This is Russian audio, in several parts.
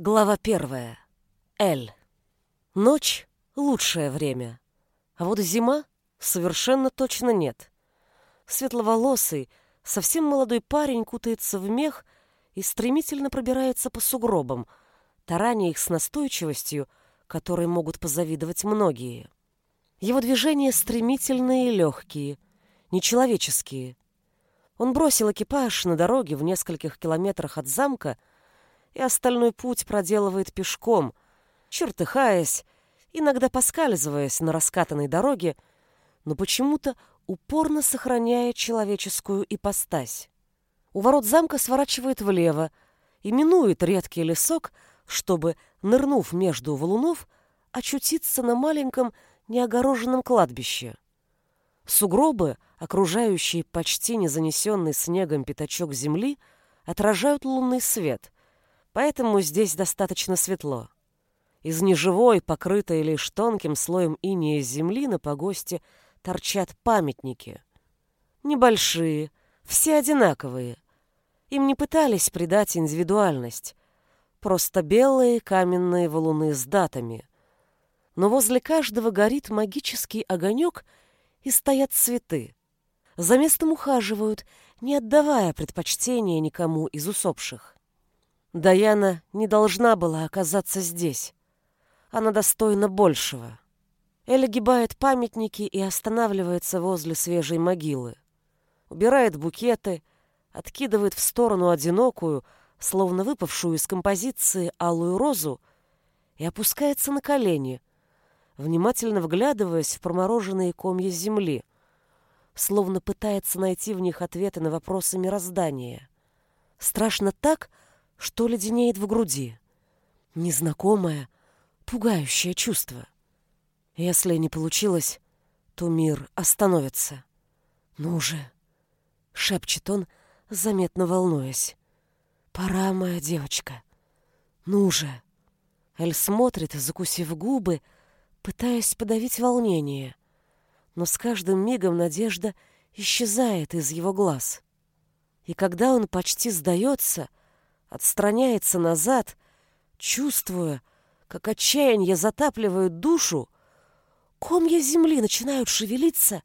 Глава первая. Эль. Ночь — лучшее время. А вот зима совершенно точно нет. Светловолосый, совсем молодой парень кутается в мех и стремительно пробирается по сугробам, тараня их с настойчивостью, которой могут позавидовать многие. Его движения стремительные и легкие, нечеловеческие. Он бросил экипаж на дороге в нескольких километрах от замка и остальной путь проделывает пешком, чертыхаясь, иногда поскальзываясь на раскатанной дороге, но почему-то упорно сохраняя человеческую ипостась. У ворот замка сворачивает влево и минует редкий лесок, чтобы, нырнув между валунов, очутиться на маленьком неогороженном кладбище. Сугробы, окружающие почти не занесенный снегом пятачок земли, отражают лунный свет, поэтому здесь достаточно светло. Из неживой, покрытой лишь тонким слоем инея земли на погосте торчат памятники. Небольшие, все одинаковые. Им не пытались придать индивидуальность. Просто белые каменные валуны с датами. Но возле каждого горит магический огонек и стоят цветы. За местом ухаживают, не отдавая предпочтения никому из усопших. Даяна не должна была оказаться здесь. Она достойна большего. Эля гибает памятники и останавливается возле свежей могилы. Убирает букеты, откидывает в сторону одинокую, словно выпавшую из композиции алую розу, и опускается на колени, внимательно вглядываясь в промороженные комья земли, словно пытается найти в них ответы на вопросы мироздания. Страшно так, что леденеет в груди. Незнакомое, пугающее чувство. Если не получилось, то мир остановится. «Ну же!» — шепчет он, заметно волнуясь. «Пора, моя девочка. Ну же!» Эль смотрит, закусив губы, пытаясь подавить волнение. Но с каждым мигом надежда исчезает из его глаз. И когда он почти сдается, отстраняется назад, чувствуя, как отчаяние затапливает душу, комья земли начинают шевелиться,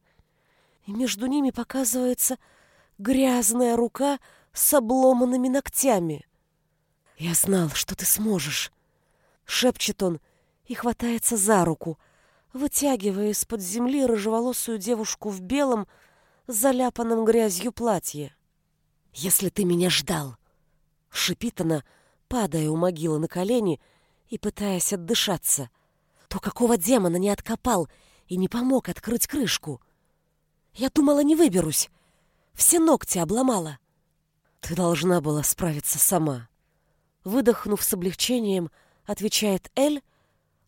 и между ними показывается грязная рука с обломанными ногтями. «Я знал, что ты сможешь», — шепчет он и хватается за руку, вытягивая из-под земли рыжеволосую девушку в белом, заляпанном грязью платье. «Если ты меня ждал, Шипит она, падая у могилы на колени и пытаясь отдышаться. То какого демона не откопал и не помог открыть крышку? Я думала, не выберусь. Все ногти обломала. Ты должна была справиться сама. Выдохнув с облегчением, отвечает Эль,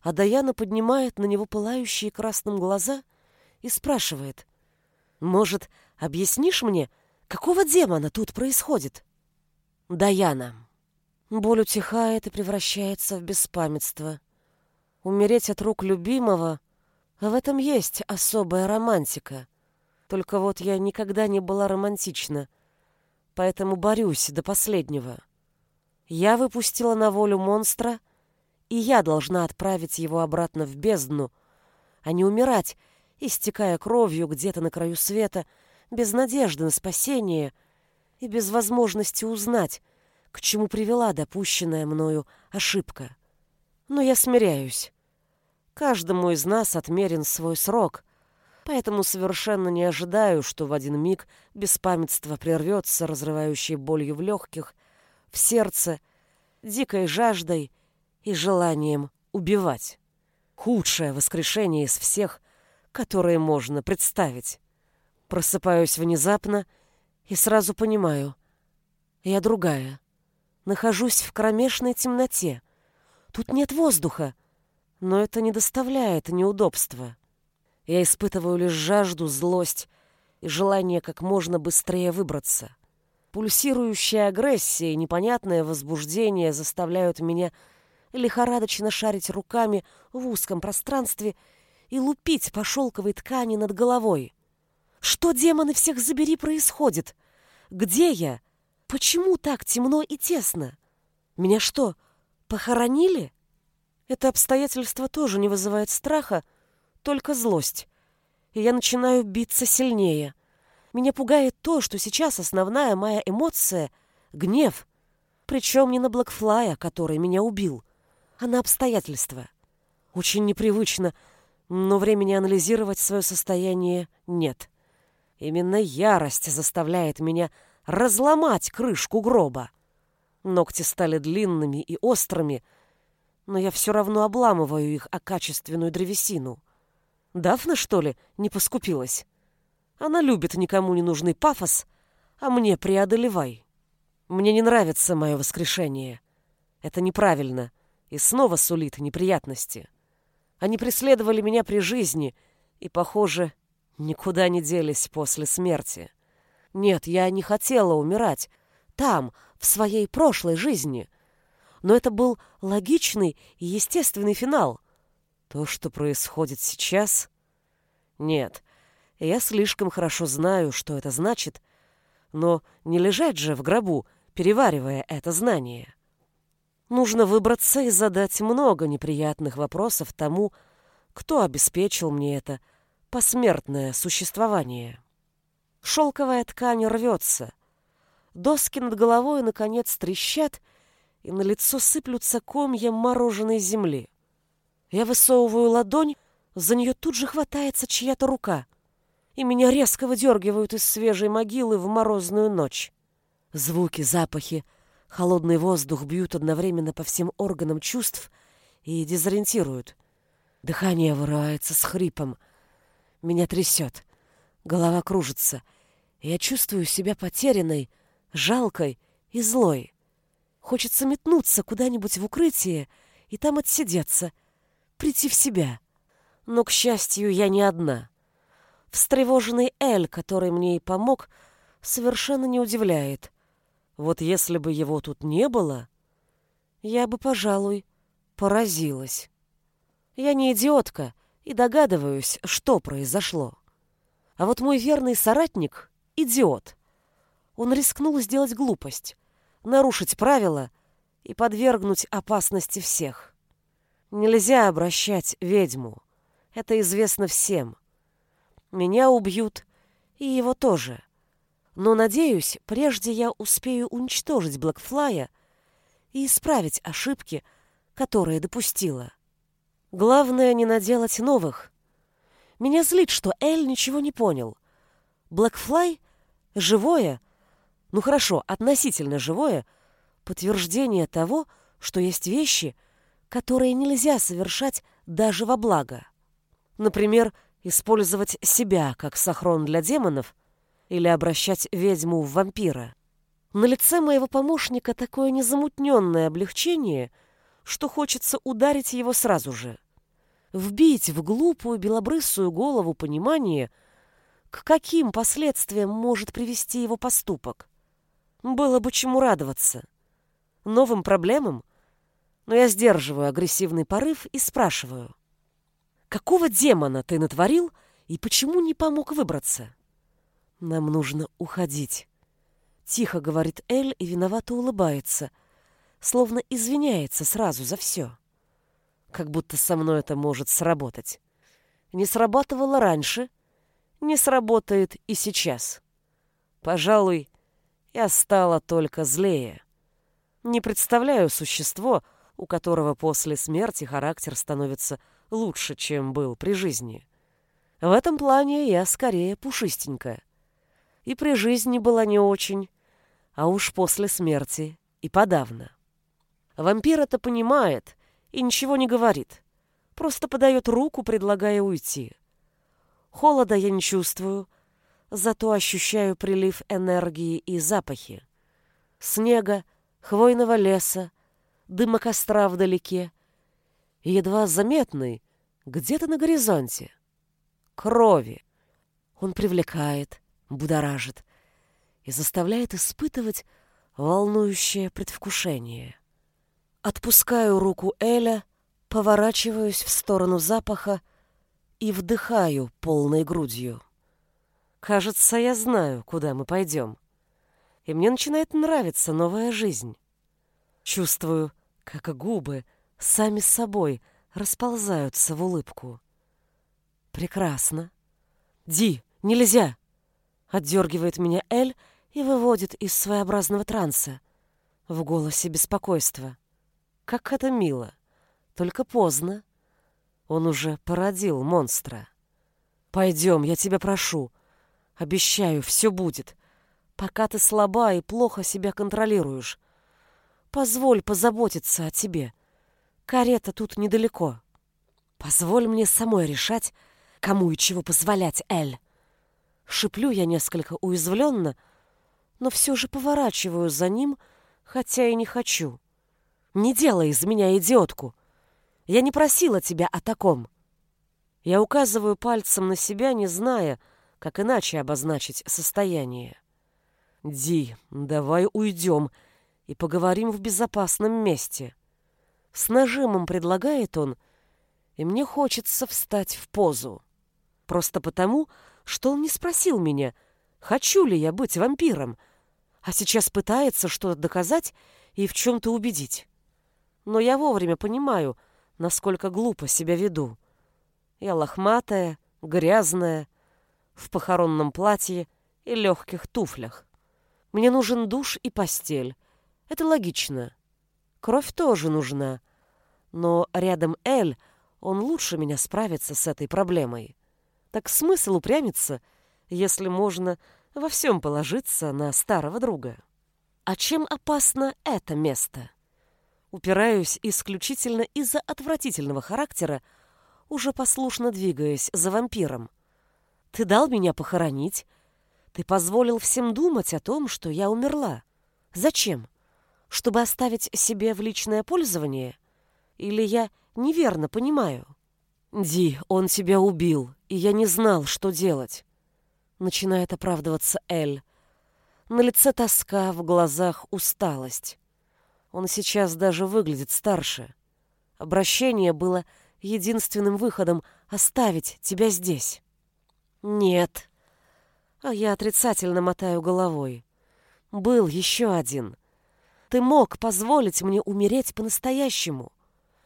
а Даяна поднимает на него пылающие красным глаза и спрашивает. «Может, объяснишь мне, какого демона тут происходит?» Даяна. Боль утихает и превращается в беспамятство. Умереть от рук любимого — в этом есть особая романтика. Только вот я никогда не была романтична, поэтому борюсь до последнего. Я выпустила на волю монстра, и я должна отправить его обратно в бездну, а не умирать, истекая кровью где-то на краю света, без надежды на спасение — и без возможности узнать, к чему привела допущенная мною ошибка. Но я смиряюсь. Каждому из нас отмерен свой срок, поэтому совершенно не ожидаю, что в один миг беспамятство прервется, разрывающей болью в легких, в сердце, дикой жаждой и желанием убивать. Худшее воскрешение из всех, которые можно представить. Просыпаюсь внезапно и сразу понимаю, я другая. Нахожусь в кромешной темноте. Тут нет воздуха, но это не доставляет неудобства. Я испытываю лишь жажду, злость и желание как можно быстрее выбраться. Пульсирующая агрессия и непонятное возбуждение заставляют меня лихорадочно шарить руками в узком пространстве и лупить по шелковой ткани над головой. Что, демоны, всех забери, происходит? Где я? Почему так темно и тесно? Меня что, Похоронили? Это обстоятельство тоже не вызывает страха, только злость. И я начинаю биться сильнее. Меня пугает то, что сейчас основная моя эмоция — гнев. Причем не на Блэкфлая, который меня убил, а на обстоятельства. Очень непривычно, но времени анализировать свое состояние нет. Именно ярость заставляет меня разломать крышку гроба. Ногти стали длинными и острыми, но я все равно обламываю их о качественную древесину. Дафна, что ли, не поскупилась? Она любит никому не нужный пафос, а мне преодолевай. Мне не нравится мое воскрешение. Это неправильно и снова сулит неприятности. Они преследовали меня при жизни и, похоже, никуда не делись после смерти. Нет, я не хотела умирать. Там, в своей прошлой жизни. Но это был логичный и естественный финал. То, что происходит сейчас... Нет, я слишком хорошо знаю, что это значит, но не лежать же в гробу, переваривая это знание. Нужно выбраться и задать много неприятных вопросов тому, кто обеспечил мне это посмертное существование. Шелковая ткань рвется. Доски над головой, наконец, трещат, и на лицо сыплются комья мороженой земли. Я высовываю ладонь, за нее тут же хватается чья-то рука, и меня резко выдергивают из свежей могилы в морозную ночь. Звуки, запахи, холодный воздух бьют одновременно по всем органам чувств и дезориентируют. Дыхание вырывается с хрипом. Меня трясет. Голова кружится. Я чувствую себя потерянной, жалкой и злой. Хочется метнуться куда-нибудь в укрытие и там отсидеться, прийти в себя. Но, к счастью, я не одна. Встревоженный Эль, который мне и помог, совершенно не удивляет. Вот если бы его тут не было, я бы, пожалуй, поразилась. Я не идиотка и догадываюсь, что произошло. А вот мой верный соратник — идиот. Он рискнул сделать глупость, нарушить правила и подвергнуть опасности всех. Нельзя обращать ведьму. Это известно всем. Меня убьют, и его тоже. Но, надеюсь, прежде я успею уничтожить Блэкфлая и исправить ошибки, которые допустила. Главное не наделать новых. Меня злит, что Эль ничего не понял. Блэкфлай — живое, ну хорошо, относительно живое, подтверждение того, что есть вещи, которые нельзя совершать даже во благо. Например, использовать себя как сохрон для демонов или обращать ведьму в вампира. На лице моего помощника такое незамутненное облегчение, что хочется ударить его сразу же вбить в глупую белобрысую голову понимание, к каким последствиям может привести его поступок. Было бы чему радоваться. Новым проблемам? Но я сдерживаю агрессивный порыв и спрашиваю. «Какого демона ты натворил и почему не помог выбраться?» «Нам нужно уходить», — тихо говорит Эль и виновато улыбается, словно извиняется сразу за все как будто со мной это может сработать. Не срабатывало раньше, не сработает и сейчас. Пожалуй, я стала только злее. Не представляю существо, у которого после смерти характер становится лучше, чем был при жизни. В этом плане я скорее пушистенькая. И при жизни была не очень, а уж после смерти и подавно. Вампир это понимает и ничего не говорит. Просто подает руку, предлагая уйти. Холода я не чувствую, зато ощущаю прилив энергии и запахи. Снега, хвойного леса, дыма костра вдалеке едва заметный где-то на горизонте. Крови. Он привлекает, будоражит и заставляет испытывать волнующее предвкушение. Отпускаю руку Эля, поворачиваюсь в сторону запаха и вдыхаю полной грудью. Кажется, я знаю, куда мы пойдем. И мне начинает нравиться новая жизнь. Чувствую, как губы сами собой расползаются в улыбку. Прекрасно. Ди, нельзя! Отдергивает меня Эль и выводит из своеобразного транса. В голосе беспокойство. Как это мило. Только поздно. Он уже породил монстра. Пойдем, я тебя прошу. Обещаю, все будет. Пока ты слаба и плохо себя контролируешь. Позволь позаботиться о тебе. Карета тут недалеко. Позволь мне самой решать, кому и чего позволять, Эль. Шиплю я несколько уязвленно, но все же поворачиваю за ним, хотя и не хочу. Не делай из меня идиотку. Я не просила тебя о таком. Я указываю пальцем на себя, не зная, как иначе обозначить состояние. Ди, давай уйдем и поговорим в безопасном месте. С нажимом предлагает он, и мне хочется встать в позу. Просто потому, что он не спросил меня, хочу ли я быть вампиром, а сейчас пытается что-то доказать и в чем-то убедить. Но я вовремя понимаю, насколько глупо себя веду. Я лохматая, грязная, в похоронном платье и легких туфлях. Мне нужен душ и постель. Это логично. Кровь тоже нужна. Но рядом Эль, он лучше меня справится с этой проблемой. Так смысл упрямиться, если можно во всем положиться на старого друга? А чем опасно это место? Упираюсь исключительно из-за отвратительного характера, уже послушно двигаясь за вампиром. Ты дал меня похоронить. Ты позволил всем думать о том, что я умерла. Зачем? Чтобы оставить себе в личное пользование? Или я неверно понимаю? Ди, он тебя убил и я не знал, что делать. Начинает оправдываться Эль. На лице тоска, в глазах усталость. Он сейчас даже выглядит старше. Обращение было единственным выходом оставить тебя здесь. Нет. А я отрицательно мотаю головой. Был еще один. Ты мог позволить мне умереть по-настоящему.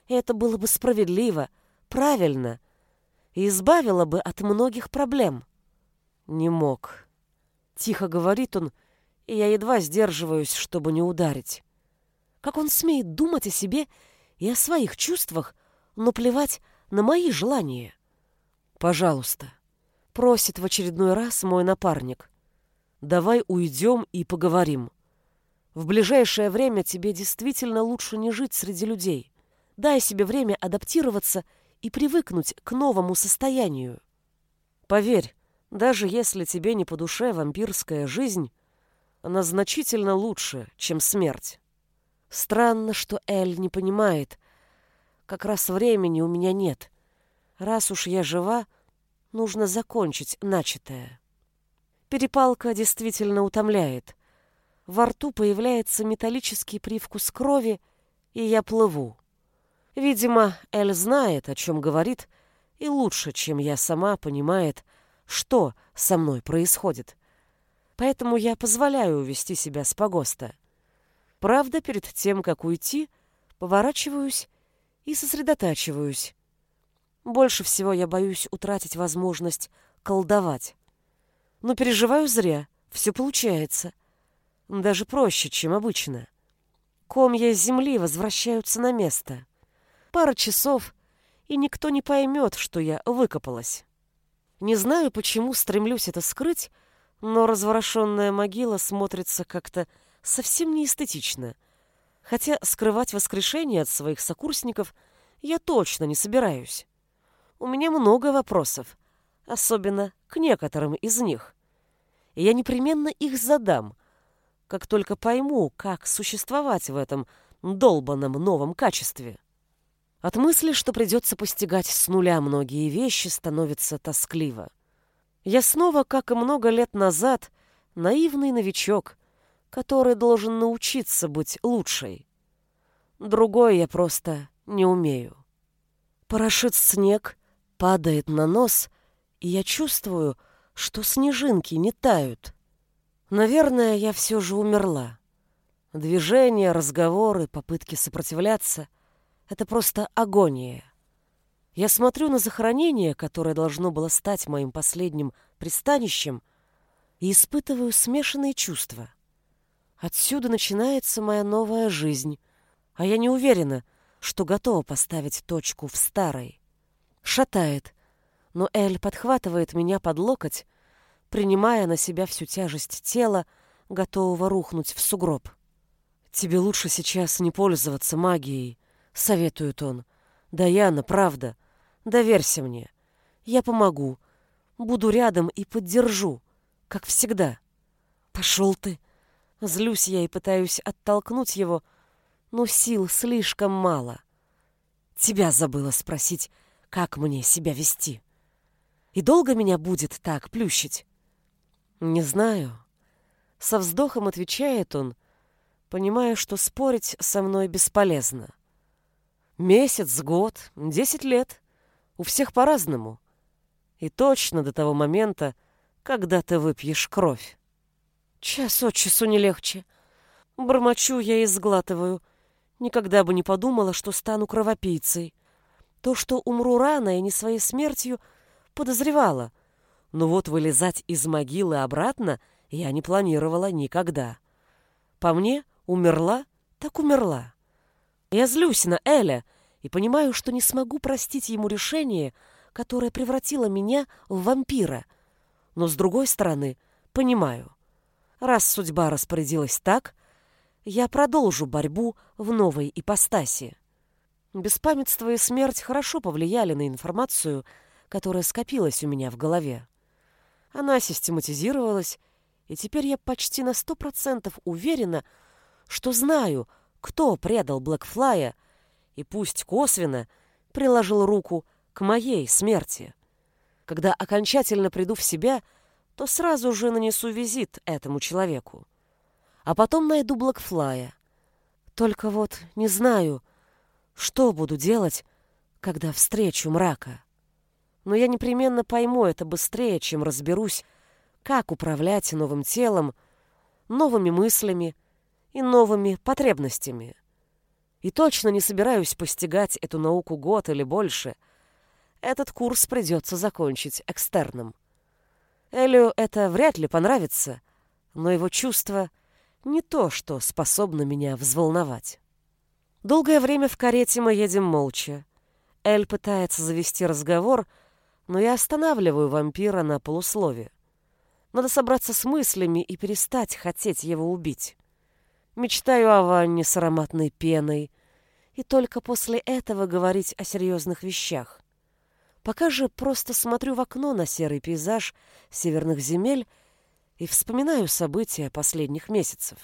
Это было бы справедливо, правильно — и избавила бы от многих проблем. Не мог. Тихо говорит он, и я едва сдерживаюсь, чтобы не ударить. Как он смеет думать о себе и о своих чувствах, но плевать на мои желания? Пожалуйста, просит в очередной раз мой напарник. Давай уйдем и поговорим. В ближайшее время тебе действительно лучше не жить среди людей. Дай себе время адаптироваться и привыкнуть к новому состоянию. Поверь, даже если тебе не по душе вампирская жизнь, она значительно лучше, чем смерть. Странно, что Эль не понимает. Как раз времени у меня нет. Раз уж я жива, нужно закончить начатое. Перепалка действительно утомляет. Во рту появляется металлический привкус крови, и я плыву. Видимо, Эль знает, о чем говорит, и лучше, чем я сама, понимает, что со мной происходит. Поэтому я позволяю увести себя с погоста. Правда, перед тем, как уйти, поворачиваюсь и сосредотачиваюсь. Больше всего я боюсь утратить возможность колдовать. Но переживаю зря, все получается. Даже проще, чем обычно. Комья земли возвращаются на место. Пара часов, и никто не поймет, что я выкопалась. Не знаю, почему стремлюсь это скрыть, но разворошенная могила смотрится как-то совсем неэстетично. Хотя скрывать воскрешение от своих сокурсников я точно не собираюсь. У меня много вопросов, особенно к некоторым из них. И я непременно их задам, как только пойму, как существовать в этом долбанном новом качестве. От мысли, что придется постигать с нуля многие вещи, становится тоскливо. Я снова, как и много лет назад, наивный новичок, который должен научиться быть лучшей. Другой я просто не умею. Порошит снег, падает на нос, и я чувствую, что снежинки не тают. Наверное, я все же умерла. Движения, разговоры, попытки сопротивляться — это просто агония. Я смотрю на захоронение, которое должно было стать моим последним пристанищем, и испытываю смешанные чувства. Отсюда начинается моя новая жизнь, а я не уверена, что готова поставить точку в старой. Шатает, но Эль подхватывает меня под локоть, принимая на себя всю тяжесть тела, готового рухнуть в сугроб. «Тебе лучше сейчас не пользоваться магией», — советует он. «Даяна, правда, доверься мне. Я помогу, буду рядом и поддержу, как всегда». «Пошел ты!» Злюсь я и пытаюсь оттолкнуть его, но сил слишком мало. Тебя забыла спросить, как мне себя вести. И долго меня будет так плющить? Не знаю. Со вздохом отвечает он, понимая, что спорить со мной бесполезно. Месяц, год, десять лет. У всех по-разному. И точно до того момента, когда ты выпьешь кровь. Час от часу не легче. Бормочу я и сглатываю. Никогда бы не подумала, что стану кровопийцей. То, что умру рано и не своей смертью, подозревала. Но вот вылезать из могилы обратно я не планировала никогда. По мне, умерла, так умерла. Я злюсь на Эля и понимаю, что не смогу простить ему решение, которое превратило меня в вампира. Но с другой стороны, понимаю, раз судьба распорядилась так, я продолжу борьбу в новой ипостаси. Беспамятство и смерть хорошо повлияли на информацию, которая скопилась у меня в голове. Она систематизировалась, и теперь я почти на сто процентов уверена, что знаю, кто предал Блэкфлая, и пусть косвенно приложил руку к моей смерти. Когда окончательно приду в себя, то сразу же нанесу визит этому человеку. А потом найду Блэкфлая. Только вот не знаю, что буду делать, когда встречу мрака? Но я непременно пойму это быстрее, чем разберусь, как управлять новым телом, новыми мыслями и новыми потребностями. И точно не собираюсь постигать эту науку год или больше. Этот курс придется закончить экстерном. Элю это вряд ли понравится, но его чувство не то, что способно меня взволновать. Долгое время в карете мы едем молча. Эль пытается завести разговор, но я останавливаю вампира на полуслове. Надо собраться с мыслями и перестать хотеть его убить. Мечтаю о ванне с ароматной пеной, и только после этого говорить о серьезных вещах. Пока же просто смотрю в окно на серый пейзаж северных земель и вспоминаю события последних месяцев.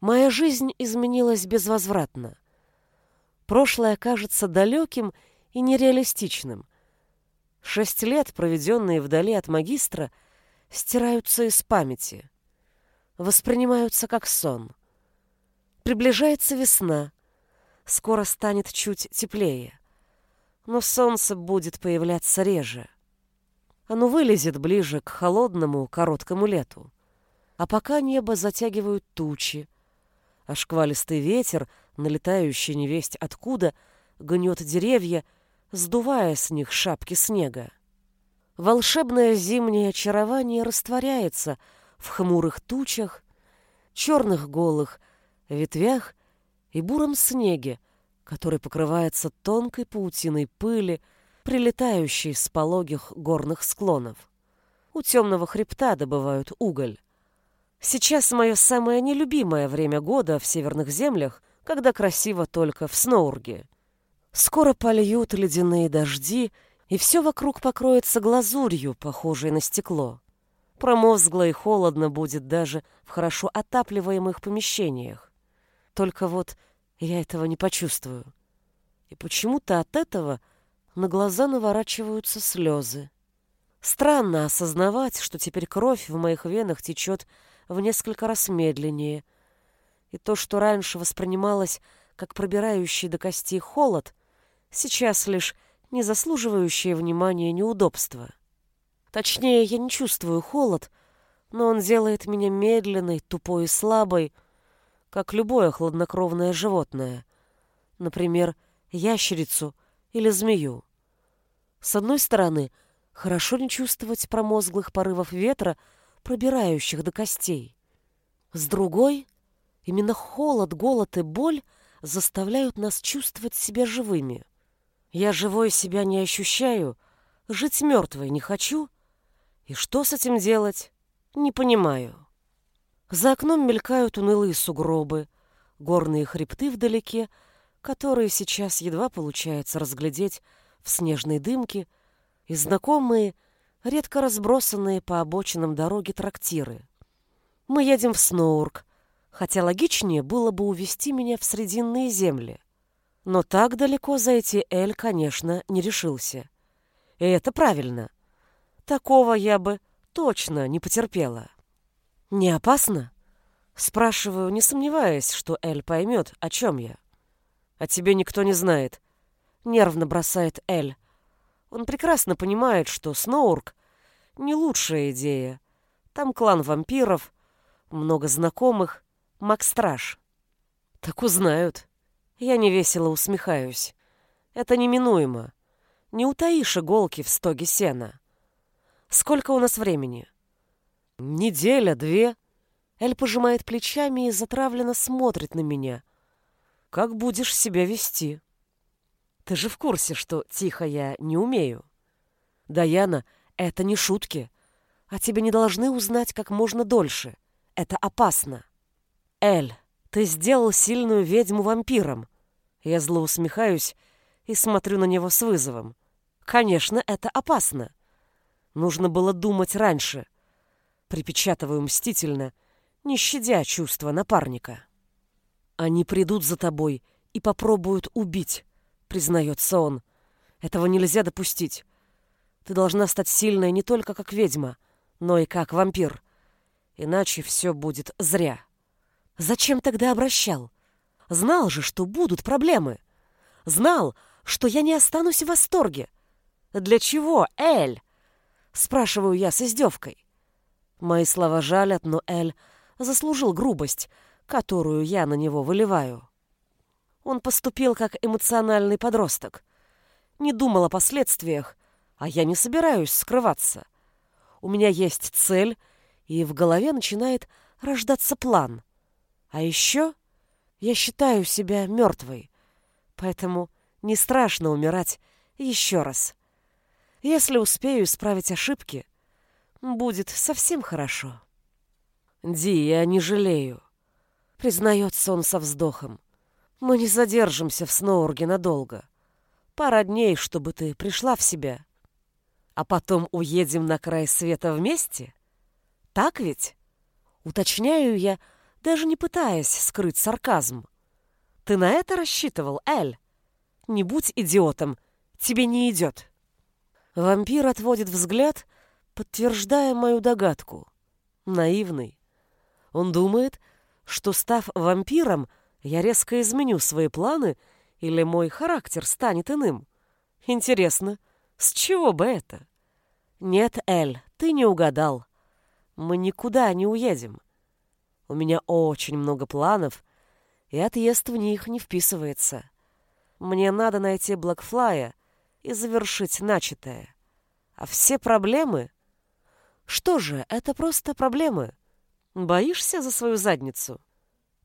Моя жизнь изменилась безвозвратно. Прошлое кажется далеким и нереалистичным. Шесть лет, проведенные вдали от магистра, стираются из памяти, воспринимаются как сон. Приближается весна, скоро станет чуть теплее, но солнце будет появляться реже. Оно вылезет ближе к холодному, короткому лету. А пока небо затягивают тучи, а шквалистый ветер — налетающий невесть откуда, гнет деревья, сдувая с них шапки снега. Волшебное зимнее очарование растворяется в хмурых тучах, черных голых ветвях и буром снеге, который покрывается тонкой паутиной пыли, прилетающей с пологих горных склонов. У темного хребта добывают уголь. Сейчас мое самое нелюбимое время года в северных землях, когда красиво только в Сноурге. Скоро польют ледяные дожди, и все вокруг покроется глазурью, похожей на стекло. Промозгло и холодно будет даже в хорошо отапливаемых помещениях. Только вот я этого не почувствую. И почему-то от этого на глаза наворачиваются слезы. Странно осознавать, что теперь кровь в моих венах течет в несколько раз медленнее, и то, что раньше воспринималось как пробирающий до костей холод, сейчас лишь не заслуживающее внимания неудобства. Точнее, я не чувствую холод, но он делает меня медленной, тупой и слабой, как любое хладнокровное животное, например, ящерицу или змею. С одной стороны, хорошо не чувствовать промозглых порывов ветра, пробирающих до костей. С другой, именно холод, голод и боль заставляют нас чувствовать себя живыми. Я живой себя не ощущаю, жить мертвой не хочу, и что с этим делать, не понимаю. За окном мелькают унылые сугробы, горные хребты вдалеке, которые сейчас едва получается разглядеть в снежной дымке, и знакомые, редко разбросанные по обочинам дороги трактиры. Мы едем в Сноурк, хотя логичнее было бы увести меня в Срединные земли. Но так далеко зайти Эль, конечно, не решился. И это правильно. Такого я бы точно не потерпела. «Не опасно?» Спрашиваю, не сомневаясь, что Эль поймет, о чем я. «О тебе никто не знает», — нервно бросает Эль. Он прекрасно понимает, что Сноурк — не лучшая идея. Там клан вампиров, много знакомых, Макстраж. Так узнают. Я невесело усмехаюсь. Это неминуемо. Не утаишь иголки в стоге сена. Сколько у нас времени? Неделя, две. Эль пожимает плечами и затравленно смотрит на меня. Как будешь себя вести? Ты же в курсе, что тихо я не умею. Даяна, это не шутки. А тебе не должны узнать как можно дольше. Это опасно. Эль, ты сделал сильную ведьму вампиром. Я зло усмехаюсь и смотрю на него с вызовом. Конечно, это опасно. Нужно было думать раньше. Припечатываю мстительно, не щадя чувства напарника. Они придут за тобой и попробуют убить признается он. Этого нельзя допустить. Ты должна стать сильной не только как ведьма, но и как вампир. Иначе все будет зря. Зачем тогда обращал? Знал же, что будут проблемы. Знал, что я не останусь в восторге. Для чего, Эль? Спрашиваю я с издевкой. Мои слова жалят, но Эль заслужил грубость, которую я на него выливаю. Он поступил как эмоциональный подросток. Не думал о последствиях, а я не собираюсь скрываться. У меня есть цель, и в голове начинает рождаться план. А еще я считаю себя мертвой, поэтому не страшно умирать еще раз. Если успею исправить ошибки, будет совсем хорошо. Ди, я не жалею, признается он со вздохом. Мы не задержимся в Сноурге надолго. Пара дней, чтобы ты пришла в себя. А потом уедем на край света вместе? Так ведь? Уточняю я, даже не пытаясь скрыть сарказм. Ты на это рассчитывал, Эль? Не будь идиотом, тебе не идет. Вампир отводит взгляд, подтверждая мою догадку. Наивный. Он думает, что, став вампиром, я резко изменю свои планы или мой характер станет иным. Интересно, с чего бы это? Нет, Эль, ты не угадал. Мы никуда не уедем. У меня очень много планов, и отъезд в них не вписывается. Мне надо найти Блэкфлая и завершить начатое. А все проблемы... Что же, это просто проблемы. Боишься за свою задницу?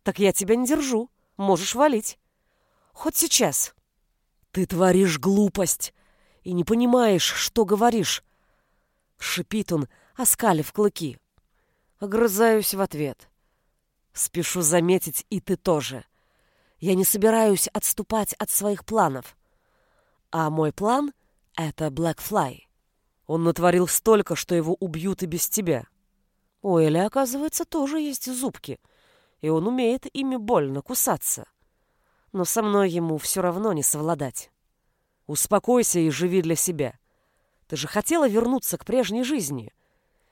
Так я тебя не держу. Можешь валить. Хоть сейчас. Ты творишь глупость и не понимаешь, что говоришь. Шипит он, оскалив клыки. Огрызаюсь в ответ. Спешу заметить, и ты тоже. Я не собираюсь отступать от своих планов. А мой план — это Блэкфлай. Он натворил столько, что его убьют и без тебя. У Эли, оказывается, тоже есть зубки — и он умеет ими больно кусаться. Но со мной ему все равно не совладать. Успокойся и живи для себя. Ты же хотела вернуться к прежней жизни.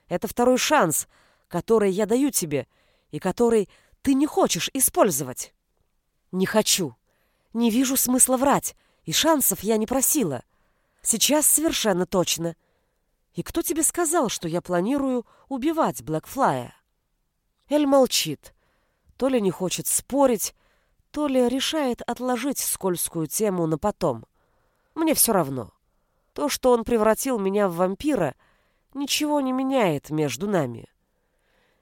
Это второй шанс, который я даю тебе и который ты не хочешь использовать. Не хочу. Не вижу смысла врать, и шансов я не просила. Сейчас совершенно точно. И кто тебе сказал, что я планирую убивать Блэкфлая? Эль молчит, То ли не хочет спорить, то ли решает отложить скользкую тему на потом. Мне все равно. То, что он превратил меня в вампира, ничего не меняет между нами.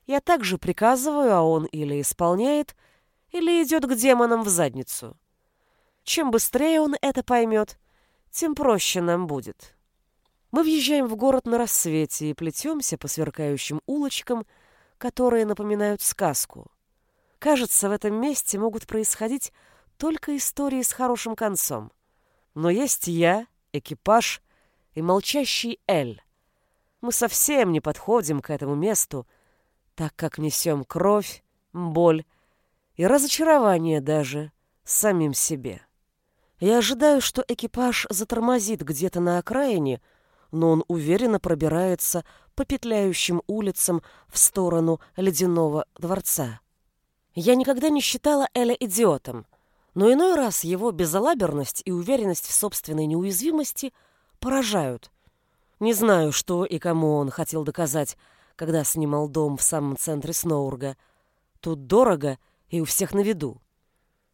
Я также приказываю, а он или исполняет, или идет к демонам в задницу. Чем быстрее он это поймет, тем проще нам будет. Мы въезжаем в город на рассвете и плетемся по сверкающим улочкам, которые напоминают сказку. Кажется, в этом месте могут происходить только истории с хорошим концом. Но есть я, экипаж и молчащий Эль. Мы совсем не подходим к этому месту, так как несем кровь, боль и разочарование даже самим себе. Я ожидаю, что экипаж затормозит где-то на окраине, но он уверенно пробирается по петляющим улицам в сторону ледяного дворца. Я никогда не считала Эля идиотом, но иной раз его безалаберность и уверенность в собственной неуязвимости поражают. Не знаю, что и кому он хотел доказать, когда снимал дом в самом центре Сноурга. Тут дорого и у всех на виду.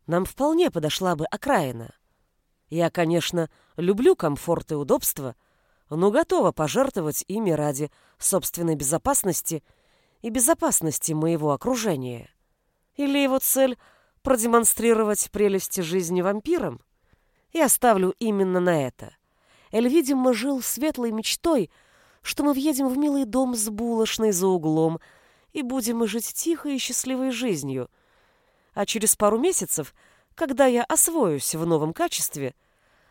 Нам вполне подошла бы окраина. Я, конечно, люблю комфорт и удобство, но готова пожертвовать ими ради собственной безопасности и безопасности моего окружения. Или его цель — продемонстрировать прелести жизни вампирам? Я ставлю именно на это. Эль, видимо, жил светлой мечтой, что мы въедем в милый дом с булочной за углом и будем жить тихой и счастливой жизнью. А через пару месяцев, когда я освоюсь в новом качестве,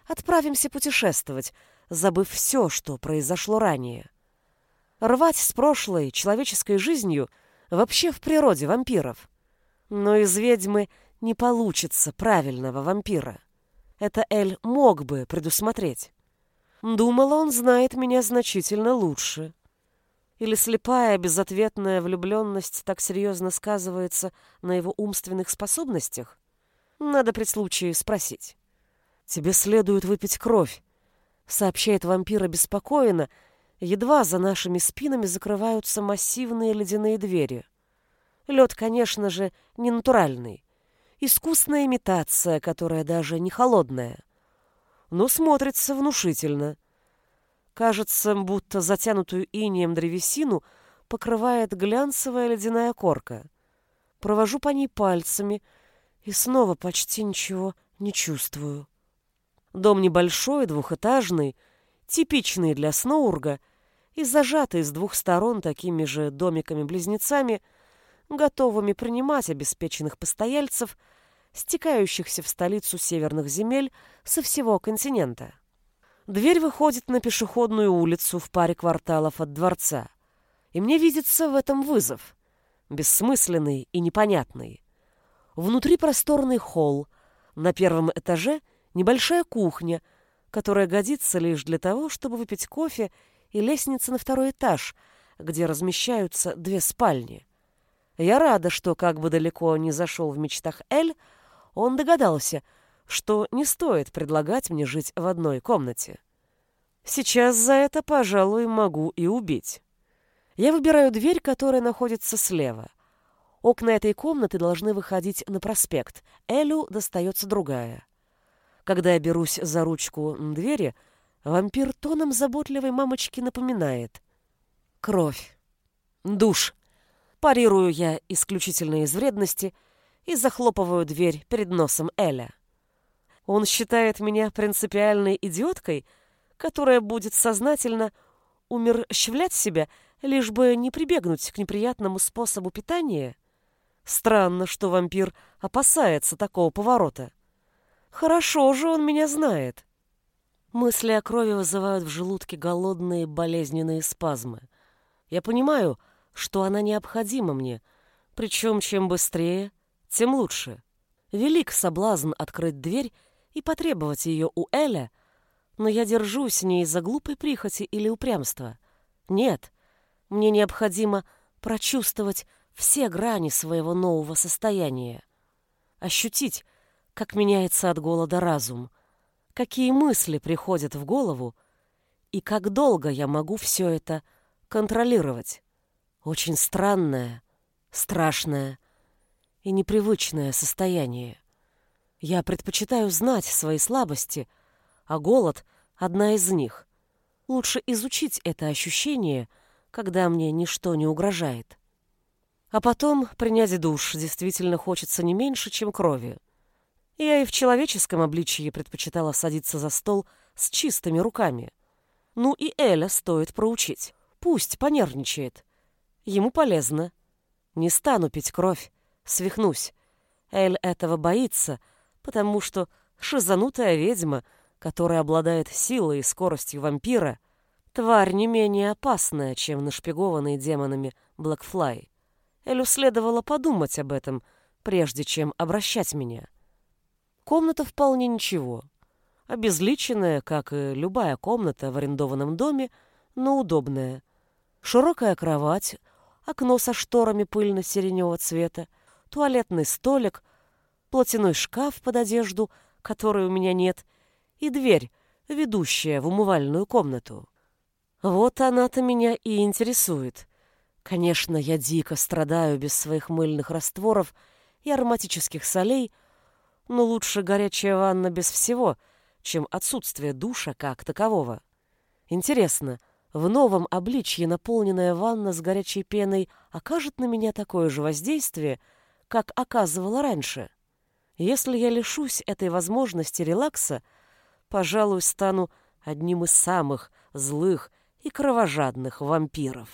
отправимся путешествовать, забыв все, что произошло ранее. Рвать с прошлой человеческой жизнью вообще в природе вампиров. Но из ведьмы не получится правильного вампира. Это Эль мог бы предусмотреть. Думала, он знает меня значительно лучше. Или слепая, безответная влюбленность так серьезно сказывается на его умственных способностях? Надо при случае спросить. «Тебе следует выпить кровь», — сообщает вампир обеспокоенно, едва за нашими спинами закрываются массивные ледяные двери. Лед, конечно же, не натуральный. Искусная имитация, которая даже не холодная. Но смотрится внушительно. Кажется, будто затянутую инеем древесину покрывает глянцевая ледяная корка. Провожу по ней пальцами и снова почти ничего не чувствую. Дом небольшой, двухэтажный, типичный для Сноурга и зажатый с двух сторон такими же домиками-близнецами — готовыми принимать обеспеченных постояльцев, стекающихся в столицу северных земель со всего континента. Дверь выходит на пешеходную улицу в паре кварталов от дворца, и мне видится в этом вызов, бессмысленный и непонятный. Внутри просторный холл, на первом этаже небольшая кухня, которая годится лишь для того, чтобы выпить кофе, и лестница на второй этаж, где размещаются две спальни. Я рада, что, как бы далеко не зашел в мечтах Эль, он догадался, что не стоит предлагать мне жить в одной комнате. Сейчас за это, пожалуй, могу и убить. Я выбираю дверь, которая находится слева. Окна этой комнаты должны выходить на проспект. Элю достается другая. Когда я берусь за ручку двери, вампир тоном заботливой мамочки напоминает. Кровь. Душ. Парирую я исключительно из вредности и захлопываю дверь перед носом Эля. Он считает меня принципиальной идиоткой, которая будет сознательно умерщвлять себя, лишь бы не прибегнуть к неприятному способу питания. Странно, что вампир опасается такого поворота. Хорошо же он меня знает. Мысли о крови вызывают в желудке голодные болезненные спазмы. Я понимаю, что она необходима мне, причем чем быстрее, тем лучше. Велик соблазн открыть дверь и потребовать ее у Эля, но я держусь не из-за глупой прихоти или упрямства. Нет, мне необходимо прочувствовать все грани своего нового состояния, ощутить, как меняется от голода разум, какие мысли приходят в голову и как долго я могу все это контролировать очень странное, страшное и непривычное состояние. Я предпочитаю знать свои слабости, а голод — одна из них. Лучше изучить это ощущение, когда мне ничто не угрожает. А потом принять душ действительно хочется не меньше, чем крови. Я и в человеческом обличье предпочитала садиться за стол с чистыми руками. Ну и Эля стоит проучить. Пусть понервничает. Ему полезно. Не стану пить кровь, свихнусь. Эль этого боится, потому что шизанутая ведьма, которая обладает силой и скоростью вампира, тварь не менее опасная, чем нашпигованный демонами Блэкфлай. Элю следовало подумать об этом, прежде чем обращать меня. Комната вполне ничего. Обезличенная, как и любая комната в арендованном доме, но удобная. Широкая кровать, окно со шторами пыльно-сиреневого цвета, туалетный столик, платяной шкаф под одежду, которой у меня нет, и дверь, ведущая в умывальную комнату. Вот она-то меня и интересует. Конечно, я дико страдаю без своих мыльных растворов и ароматических солей, но лучше горячая ванна без всего, чем отсутствие душа как такового. Интересно, в новом обличье наполненная ванна с горячей пеной окажет на меня такое же воздействие, как оказывала раньше? Если я лишусь этой возможности релакса, пожалуй, стану одним из самых злых и кровожадных вампиров.